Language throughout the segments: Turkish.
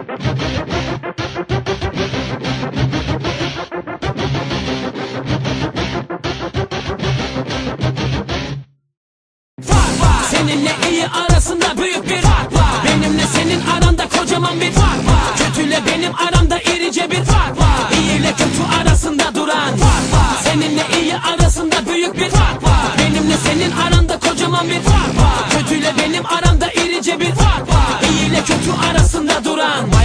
Seninle iyi arasında büyük bir fark var. Benimle senin aranda kocaman bir fark var. Kötüyle benim aramda irice bir fark var. İyi ile kötü arasında duran fark var. Seninle iyi arasında büyük bir fark var. Benimle senin aranda kocaman bir fark var. Kötüyle benim aramda irice bir fark var. İyi ile kötü arasında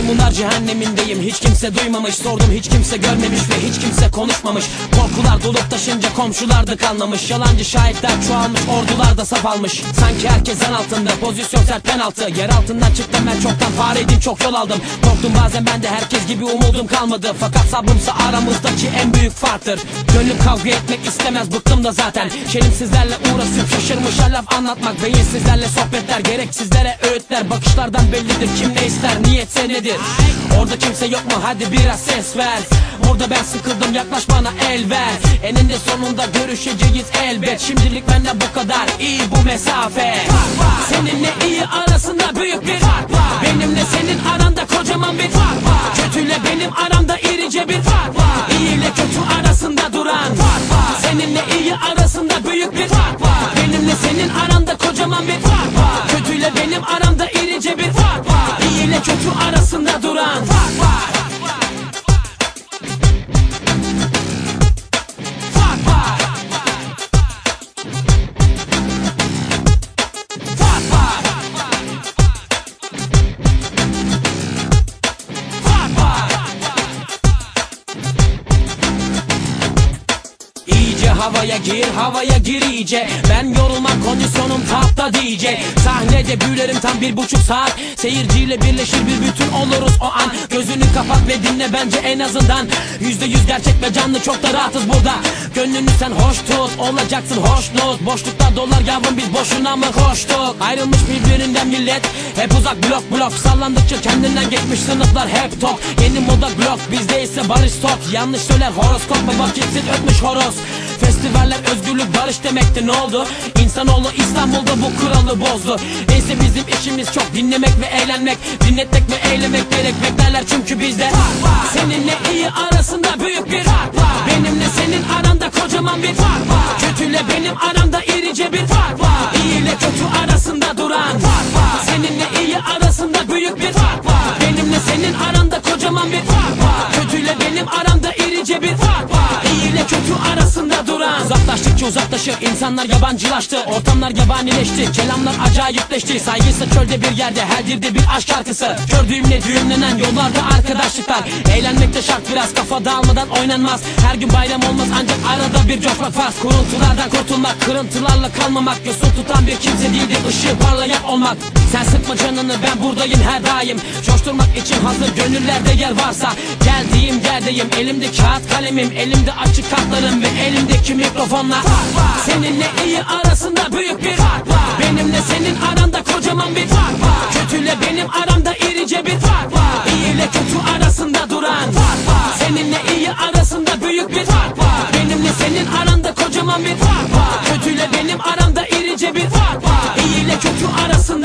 Maymunlar cehennemindeyim. Hiç kimse duymamış. Sordum hiç kimse görmemiş ve hiç kimse konuşmamış. Korkular dolup taşınca komşular da kanlamış Yalancı şahitler çoğalmış ordular da saf almış. Sanki herkes en altında pozisyon sert penaltı. Yer altından çıktım ben çoktan fareydim çok yol aldım. Korktum bazen ben de herkes gibi umudum kalmadı. Fakat sabrımsa aramızdaki en büyük farktır. Gönlüm kavga etmek istemez bıktım da zaten. Şerimsizlerle uğraşıp şaşırmış laf anlatmak Beyinsizlerle sohbetler gereksizlere öğütler. Bakışlardan bellidir kim ne ister niyetse nedir Orada kimse yok mu? Hadi biraz ses ver. Orada ben sıkıldım yaklaş bana el ver. Eninde sonunda görüşeceğiz elbet. Şimdilik benden bu kadar iyi bu mesafe. Seninle iyi arasında büyük bir fark var. Benimle senin aranda kocaman bir fark var. Kötüyle benim aramda irice bir fark var. İyi ile kötü arasında duran fark var. Seninle iyi arasında büyük bir fark var. Benimle senin aranda kocaman bir fark var. Kötüyle benim aramda irice bir fark var. İyi ile kötü arasında havaya gir havaya gir iyice. Ben yorulmam kondisyonum tapta diyecek Sahnede büyülerim tam bir buçuk saat. Seyirciyle birleşir bir bütün oluruz o an. Gözünü kapat ve dinle bence en azından. Yüzde yüz gerçek ve canlı çok da rahatız burada. Gönlünü sen hoş tut olacaksın hoşnut Boşlukta dolar yavrum biz boşuna mı koştuk? Ayrılmış birbirinden millet Hep uzak blok blok. Sallandıkça kendinden geçmiş sınıflar hep tok Yeni moda blok bizde ise barış tok Yanlış söyler horoskop ve vakitsiz ötmüş horoz Festivaller özgürlük barış demekti ne oldu? İnsanoğlu İstanbul'da bu kuralı bozdu. Neyse bizim işimiz çok dinlemek ve eğlenmek. Dinletmek ve eylemek gerek beklerler çünkü bizde. Seninle iyi arasında büyük bir fark var. Benimle senin aranda kocaman bir fark var. Kötüyle benim aramda irice bir fark var. İyi ile kötü arasında duran fark var. Seninle iyi arasında büyük bir fark var. Benimle senin aranda kocaman bir fark var. Kötüyle benim aramda irice bir fark var. İyi ile kötü arasında Uzaklaştıkça uzaklaşır insanlar yabancılaştı Ortamlar yabanileşti kelamlar acayipleşti Saygıysa çölde bir yerde her dilde bir aşk şarkısı. Gördüğümle düğümlenen yollarda arkadaşlıklar Eğlenmek de şart biraz kafa dağılmadan oynanmaz. Her gün bayram olmaz ancak arada bir coşmak farz. Kuruntulardan kurtulmak kırıntılarla kalmamak Yosun tutan bir kimse değildir ışığı parlayan olmak. Sen sıkma canını ben buradayım her daim. Coşturmak için hazır gönüllerde yer varsa Geldiğim yerdeyim. Elimde kağıt kalemim Elimde açık kartlarım ve elimdeki mikrofonla fark var Seninle iyi arasında büyük bir fark var. Benimle senin aranda kocaman bir fark var. Kötüyle benim aramda irice bir fark var. İyi ile kötü arasında duran fark var. Seninle iyi arasında büyük bir fark var. Benimle senin aranda kocaman bir fark var. Kötüyle benim aramda irice bir fark var. İyi ile kötü arasında